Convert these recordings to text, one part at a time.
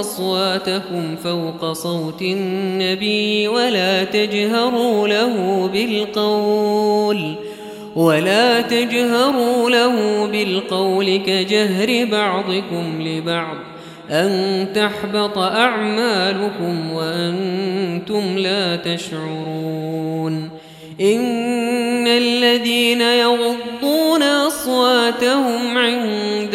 أصواتكم فوق صوت النبي ولا تجهروا له بالقول ولا تجهروا له بالقول كجهر بعضكم لبعض أن تحبط أعمالكم وأنتم لا تشعرون إن الذين يغضون أصواتهم عند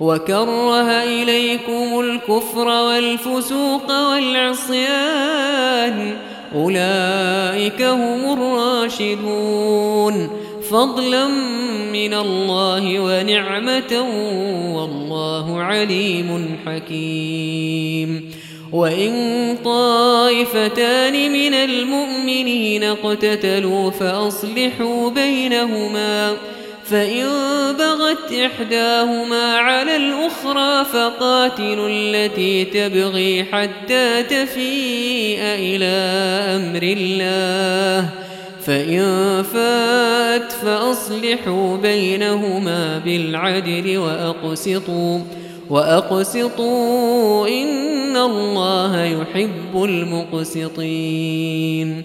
وكره إليكم الكفر والفسوق والعصيان. أولئك هم الراشدون. فضلا من الله ونعمة والله عليم حكيم. وإن طائفتان من المؤمنين اقتتلوا فأصلحوا بينهما. فإن بغت إحداهما على الأخرى فقاتلوا التي تبغي حتى تفيء إلى أمر الله. فإن فات فأصلحوا بينهما بالعدل وأقسطوا وأقسطوا إن الله يحب المقسطين.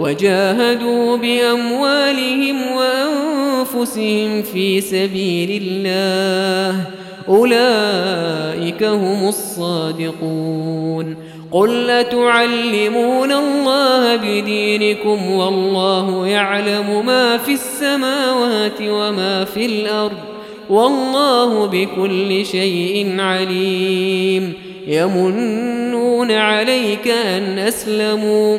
وجاهدوا بأموالهم وأنفسهم في سبيل الله. أولئك هم الصادقون. قل أتعلمون الله بدينكم والله يعلم ما في السماوات وما في الأرض. والله بكل شيء عليم. يمنون عليك أن أسلموا.